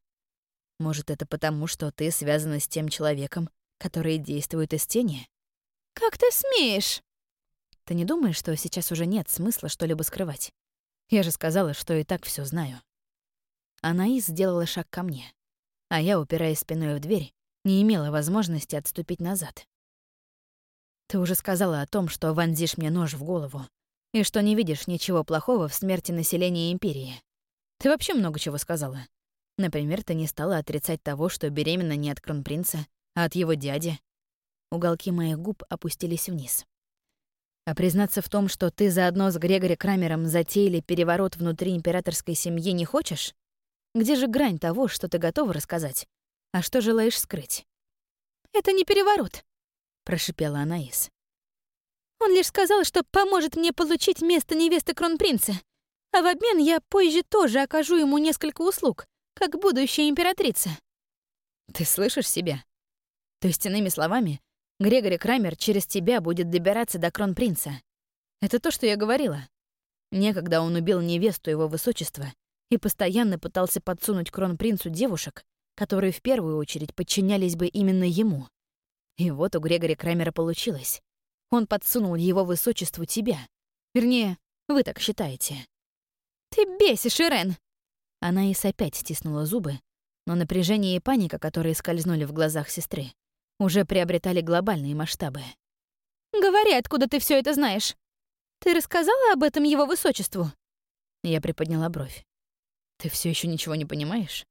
S1: Может, это потому, что ты связана с тем человеком, который действует из тени?
S2: Как ты смеешь?
S1: Ты не думаешь, что сейчас уже нет смысла что-либо скрывать? Я же сказала, что и так все знаю. Анаис сделала шаг ко мне, а я, упираясь спиной в дверь, не имела возможности отступить назад. Ты уже сказала о том, что вонзишь мне нож в голову, и что не видишь ничего плохого в смерти населения Империи. Ты вообще много чего сказала. Например, ты не стала отрицать того, что беременна не от кронпринца, а от его дяди. уголки моих губ опустились вниз. А признаться в том, что ты заодно с Грегори Крамером затеяли переворот внутри императорской семьи, не хочешь? Где же грань того, что ты готова рассказать, а что желаешь скрыть?
S2: «Это не переворот», — прошипела Анаис. «Он лишь сказал, что поможет мне получить место невесты кронпринца, а в обмен я позже тоже окажу ему несколько услуг, как будущая императрица».
S1: «Ты слышишь себя? То есть, иными словами, Грегори Крамер через тебя будет добираться до кронпринца. Это то, что я говорила. Некогда он убил невесту его высочества и постоянно пытался подсунуть кронпринцу девушек, которые в первую очередь подчинялись бы именно ему. И вот у Грегори Крамера получилось. Он подсунул его высочеству тебя. Вернее, вы так считаете.
S2: «Ты бесишь, Ирен!»
S1: Она и опять стиснула зубы, но напряжение и паника, которые скользнули в глазах сестры, уже приобретали глобальные масштабы.
S2: «Говори, откуда ты все это знаешь. Ты рассказала об этом его высочеству?»
S1: Я приподняла бровь. «Ты все еще ничего не понимаешь?»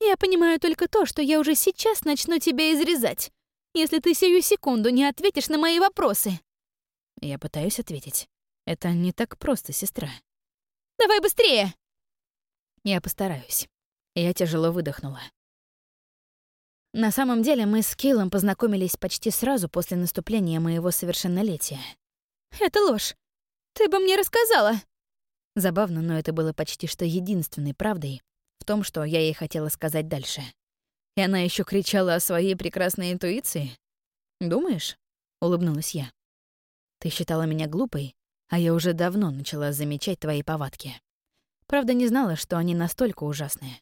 S2: «Я понимаю только то, что я уже сейчас начну тебя изрезать, если ты сию секунду не ответишь на мои вопросы».
S1: Я пытаюсь ответить. Это не так просто, сестра.
S2: «Давай быстрее!»
S1: Я постараюсь. Я тяжело выдохнула. На самом деле мы с Кейлом познакомились почти сразу после наступления моего совершеннолетия.
S2: «Это ложь. Ты бы мне рассказала».
S1: Забавно, но это было почти что единственной правдой в том, что я ей хотела сказать дальше. И она еще кричала о своей прекрасной интуиции. «Думаешь?» — улыбнулась я. «Ты считала меня глупой, а я уже давно начала замечать твои повадки. Правда, не знала, что они настолько ужасные.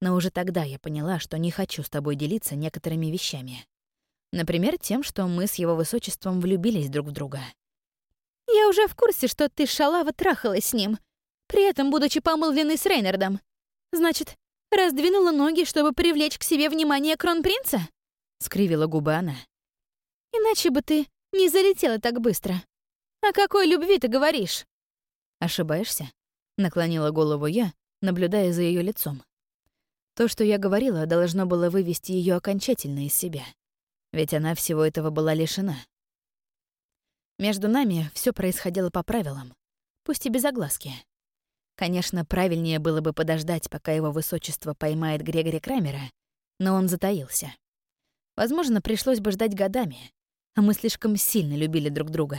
S1: Но уже тогда я поняла, что не хочу с тобой делиться некоторыми вещами. Например, тем, что мы с его высочеством влюбились друг в друга.
S2: «Я уже в курсе, что ты шалава трахалась с ним, при этом будучи помолвленной с Рейнардом. Значит, раздвинула ноги, чтобы привлечь к себе внимание кронпринца?»
S1: — скривила губы она.
S2: «Иначе бы ты не залетела так быстро. О какой любви ты говоришь?»
S1: «Ошибаешься?» — наклонила голову я, наблюдая за ее лицом. То, что я говорила, должно было вывести ее окончательно из себя. Ведь она всего этого была лишена. Между нами все происходило по правилам, пусть и без огласки. Конечно, правильнее было бы подождать, пока его высочество поймает Грегори Крамера, но он затаился. Возможно, пришлось бы ждать годами, а мы слишком сильно любили друг друга,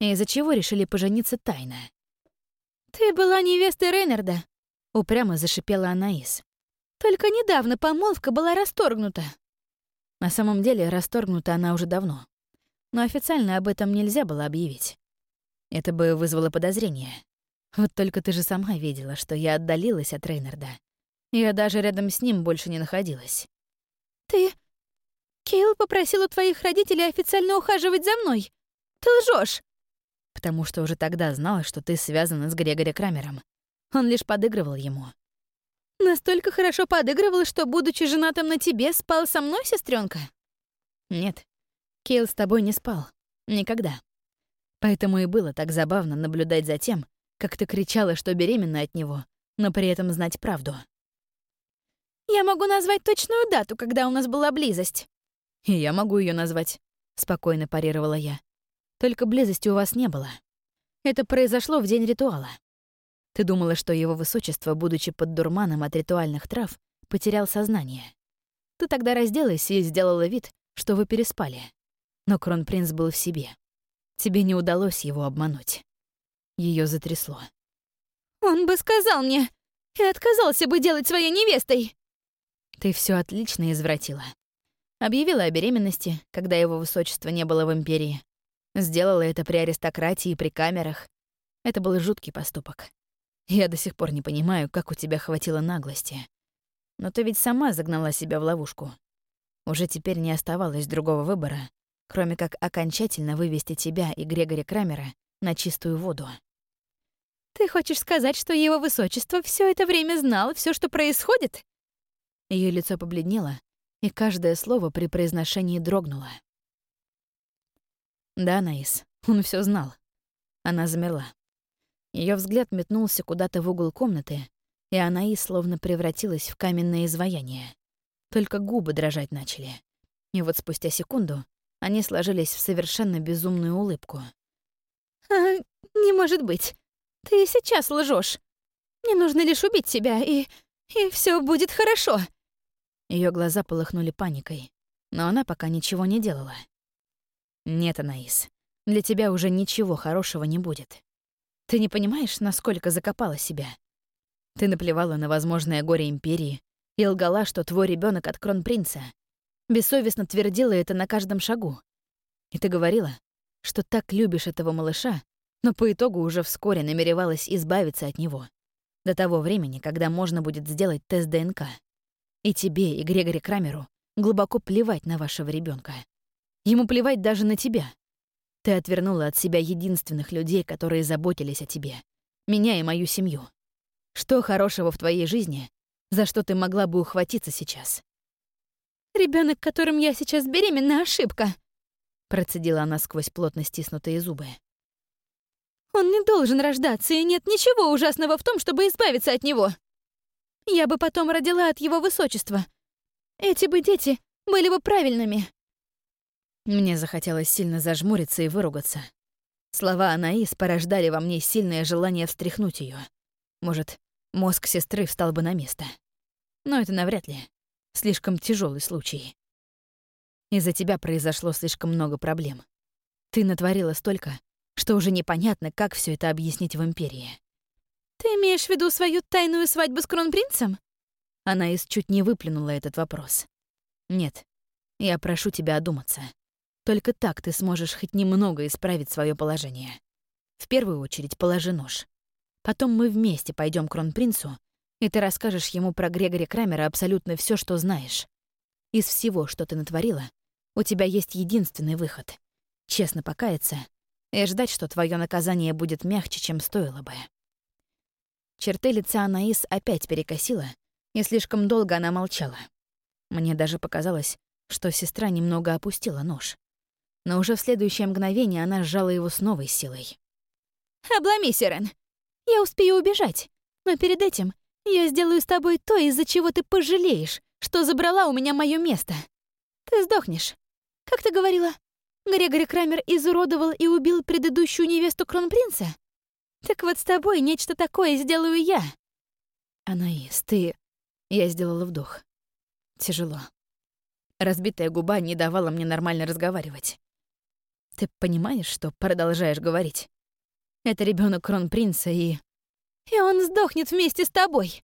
S1: из-за чего решили пожениться тайно.
S2: «Ты была невестой Рейнарда», —
S1: упрямо зашипела Анаис.
S2: Только недавно помолвка была расторгнута.
S1: На самом деле, расторгнута она уже давно. Но официально об этом нельзя было объявить. Это бы вызвало подозрение. Вот только ты же сама видела, что я отдалилась от Рейнарда. Я даже рядом с ним больше не находилась.
S2: Ты... Кейл попросил у твоих родителей официально ухаживать за мной. Ты лжешь.
S1: Потому что уже тогда знала, что ты связана с Грегори Крамером. Он лишь подыгрывал ему.
S2: Настолько хорошо подыгрывал, что, будучи женатым на тебе, спал со мной, сестренка?
S1: Нет, Кейл с тобой не спал. Никогда. Поэтому и было так забавно наблюдать за тем, как ты кричала, что беременна от него, но при этом знать правду.
S2: Я могу назвать точную дату, когда у нас была близость.
S1: И я могу ее назвать, спокойно парировала я. Только близости у вас не было. Это произошло в день ритуала. Ты думала, что его высочество, будучи под дурманом от ритуальных трав, потерял сознание. Ты тогда разделась и сделала вид, что вы переспали. Но кронпринц был в себе. Тебе не удалось его обмануть. Ее затрясло.
S2: «Он бы сказал мне и отказался бы делать своей невестой!»
S1: Ты все отлично извратила. Объявила о беременности, когда его высочества не было в Империи. Сделала это при аристократии и при камерах. Это был жуткий поступок. Я до сих пор не понимаю, как у тебя хватило наглости. Но ты ведь сама загнала себя в ловушку. Уже теперь не оставалось другого выбора, кроме как окончательно вывести тебя и Грегори Крамера на чистую воду.
S2: Ты хочешь сказать, что его высочество все это время знал все, что происходит?
S1: Ее лицо побледнело, и каждое слово при произношении дрогнуло. Да, Наис, он все знал. Она замерла. Ее взгляд метнулся куда-то в угол комнаты, и она и словно превратилась в каменное изваяние. Только губы дрожать начали. И вот спустя секунду Они сложились в совершенно безумную улыбку.
S2: «А, не может быть. Ты сейчас лжешь. Мне нужно лишь убить тебя, и... и все будет хорошо».
S1: Ее глаза полыхнули паникой, но она пока ничего не делала. «Нет, Анаис, для тебя уже ничего хорошего не будет. Ты не понимаешь, насколько закопала себя? Ты наплевала на возможное горе Империи и лгала, что твой ребенок от кронпринца. Бессовестно твердила это на каждом шагу. И ты говорила, что так любишь этого малыша, но по итогу уже вскоре намеревалась избавиться от него. До того времени, когда можно будет сделать тест ДНК. И тебе, и Грегори Крамеру глубоко плевать на вашего ребенка. Ему плевать даже на тебя. Ты отвернула от себя единственных людей, которые заботились о тебе. Меня и мою семью. Что хорошего в твоей жизни, за что ты могла бы ухватиться сейчас?
S2: Ребенок, которым я сейчас беременна, ошибка.
S1: Процедила она сквозь плотно стиснутые зубы.
S2: Он не должен рождаться, и нет ничего ужасного в том, чтобы избавиться от него. Я бы потом родила от его высочества. Эти бы дети были бы правильными.
S1: Мне захотелось сильно зажмуриться и выругаться. Слова Анаис порождали во мне сильное желание встряхнуть ее. Может, мозг сестры встал бы на место. Но это навряд ли. Слишком тяжелый случай. Из-за тебя произошло слишком много проблем. Ты натворила столько, что уже непонятно, как все это объяснить в Империи.
S2: «Ты имеешь в виду свою тайную свадьбу с кронпринцем?»
S1: Анаис чуть не выплюнула этот вопрос. «Нет, я прошу тебя одуматься. Только так ты сможешь хоть немного исправить свое положение. В первую очередь положи нож. Потом мы вместе пойдем к кронпринцу, и ты расскажешь ему про Грегори Крамера абсолютно все, что знаешь. Из всего, что ты натворила, у тебя есть единственный выход — честно покаяться и ждать, что твое наказание будет мягче, чем стоило бы. Черты лица Анаис опять перекосила, и слишком долго она молчала. Мне даже показалось, что сестра немного опустила нож но уже в следующее мгновение она сжала его с новой силой.
S2: «Обломись, Эрен! Я успею убежать, но перед этим я сделаю с тобой то, из-за чего ты пожалеешь, что забрала у меня мое место. Ты сдохнешь. Как ты говорила, Грегори Крамер изуродовал и убил предыдущую невесту кронпринца? Так вот с тобой нечто такое сделаю я».
S1: «Анаис, ты...» Я сделала вдох. Тяжело. Разбитая губа не давала мне нормально разговаривать. Ты понимаешь, что продолжаешь говорить? Это ребенок кронпринца и...
S2: И он сдохнет вместе с тобой.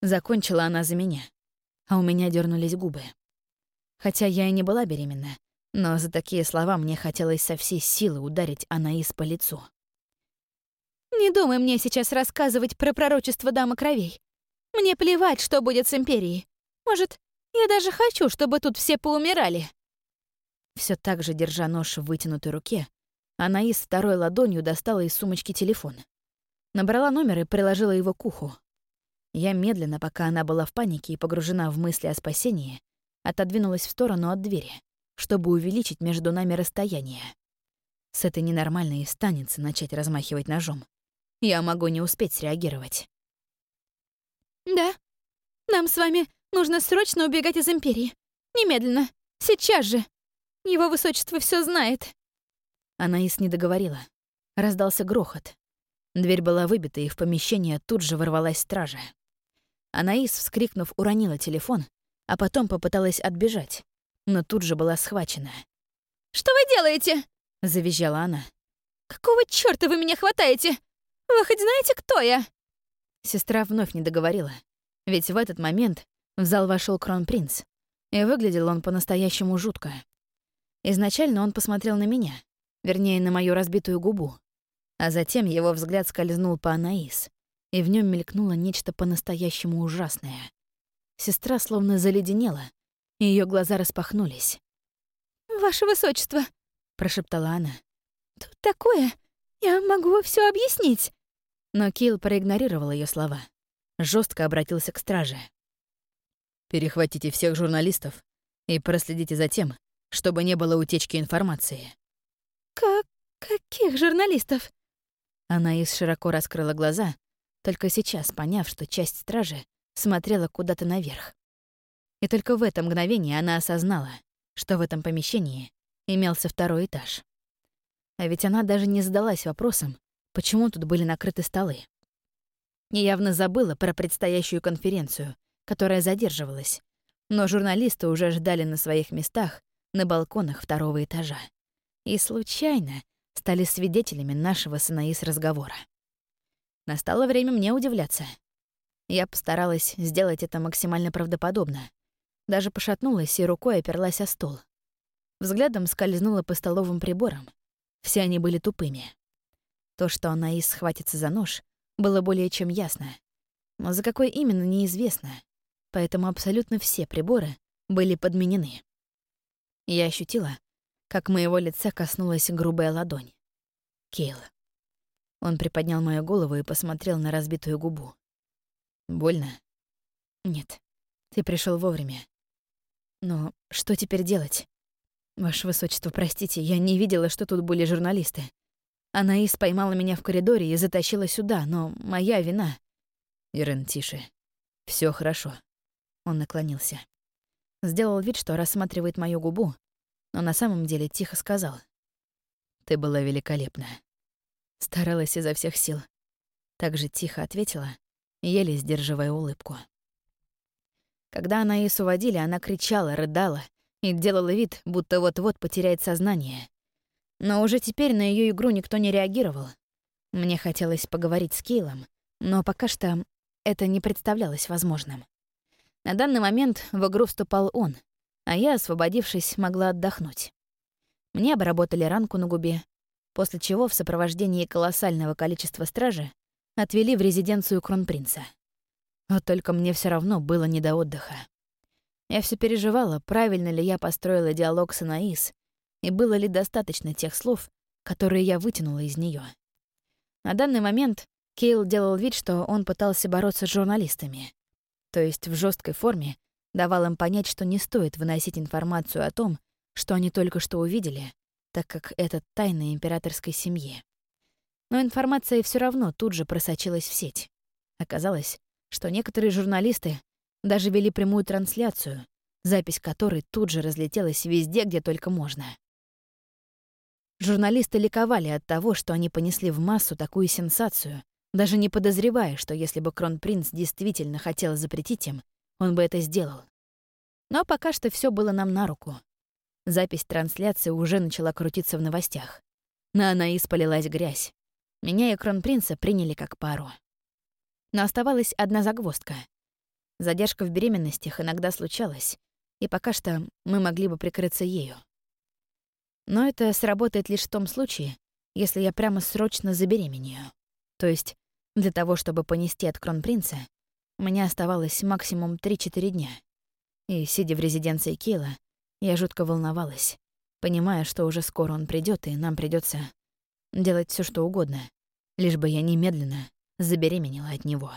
S1: Закончила она за меня, а у меня дернулись губы. Хотя я и не была беременна, но за такие слова мне хотелось со всей силы ударить Анаис по лицу.
S2: «Не думай мне сейчас рассказывать про пророчество Дамы Кровей. Мне плевать, что будет с Империей. Может, я даже хочу, чтобы тут все поумирали».
S1: Все так же, держа нож в вытянутой руке, Анаис второй ладонью достала из сумочки телефон. Набрала номер и приложила его к уху. Я медленно, пока она была в панике и погружена в мысли о спасении, отодвинулась в сторону от двери, чтобы увеличить между нами расстояние. С этой ненормальной станется начать размахивать ножом. Я могу не успеть среагировать.
S2: «Да, нам с вами нужно срочно убегать из Империи. Немедленно. Сейчас же!» Его высочество все знает».
S1: Анаис не договорила. Раздался грохот. Дверь была выбита, и в помещение тут же ворвалась стража. Анаис, вскрикнув, уронила телефон, а потом попыталась отбежать, но тут же была схвачена.
S2: «Что вы делаете?»
S1: — завизжала она.
S2: «Какого чёрта вы меня хватаете? Вы хоть знаете, кто я?»
S1: Сестра вновь не договорила, ведь в этот момент в зал вошел кронпринц, и выглядел он по-настоящему жутко. Изначально он посмотрел на меня, вернее, на мою разбитую губу, а затем его взгляд скользнул по Анаис, и в нем мелькнуло нечто по-настоящему ужасное. Сестра словно заледенела, и ее глаза распахнулись.
S2: «Ваше высочество», — прошептала она, — «тут такое, я могу все объяснить».
S1: Но Килл проигнорировал ее слова, жестко обратился к страже. «Перехватите всех журналистов и проследите за тем, чтобы не было утечки информации.
S2: «Как... каких журналистов?»
S1: Анаис широко раскрыла глаза, только сейчас поняв, что часть стражи смотрела куда-то наверх. И только в это мгновение она осознала, что в этом помещении имелся второй этаж. А ведь она даже не задалась вопросом, почему тут были накрыты столы. И явно забыла про предстоящую конференцию, которая задерживалась, но журналисты уже ждали на своих местах на балконах второго этажа. И случайно стали свидетелями нашего с Анаис разговора. Настало время мне удивляться. Я постаралась сделать это максимально правдоподобно. Даже пошатнулась и рукой оперлась о стол. Взглядом скользнула по столовым приборам. Все они были тупыми. То, что Анаис схватится за нож, было более чем ясно. Но за какой именно, неизвестно. Поэтому абсолютно все приборы были подменены. Я ощутила, как моего лица коснулась грубая ладонь. Кейл. Он приподнял мою голову и посмотрел на разбитую губу. «Больно?» «Нет. Ты пришел вовремя. Но что теперь делать? Ваше Высочество, простите, я не видела, что тут были журналисты. Анаис поймала меня в коридоре и затащила сюда, но моя вина.
S3: Ирен, тише. Все хорошо.
S1: Он наклонился. Сделал вид, что рассматривает мою губу, но на самом деле тихо сказал.
S3: Ты была великолепна.
S1: Старалась изо всех сил. Так же тихо ответила, еле сдерживая улыбку. Когда Анаису водили, она кричала, рыдала и делала вид, будто вот-вот потеряет сознание. Но уже теперь на ее игру никто не реагировал. Мне хотелось поговорить с Кейлом, но пока что это не представлялось возможным. На данный момент в игру вступал он, а я, освободившись, могла отдохнуть. Мне обработали ранку на губе, после чего в сопровождении колоссального количества стражи отвели в резиденцию кронпринца. Вот только мне все равно было не до отдыха. Я все переживала, правильно ли я построила диалог с Анаис и было ли достаточно тех слов, которые я вытянула из нее. На данный момент Кейл делал вид, что он пытался бороться с журналистами, то есть в жесткой форме давал им понять, что не стоит выносить информацию о том, что они только что увидели, так как это тайна императорской семьи. Но информация все равно тут же просочилась в сеть. Оказалось, что некоторые журналисты даже вели прямую трансляцию, запись которой тут же разлетелась везде, где только можно. Журналисты ликовали от того, что они понесли в массу такую сенсацию, даже не подозревая, что если бы Кронпринц действительно хотел запретить им, он бы это сделал. Но пока что все было нам на руку. Запись трансляции уже начала крутиться в новостях. На Анаис полилась грязь. Меня и Кронпринца приняли как пару. Но оставалась одна загвоздка. Задержка в беременностях иногда случалась, и пока что мы могли бы прикрыться ею. Но это сработает лишь в том случае, если я прямо срочно забеременею. То есть для того, чтобы понести от кронпринца, меня оставалось максимум 3-4 дня. И, сидя в резиденции Кила, я жутко волновалась, понимая, что уже скоро он придет и нам придется делать все, что угодно, лишь бы я немедленно забеременела от него.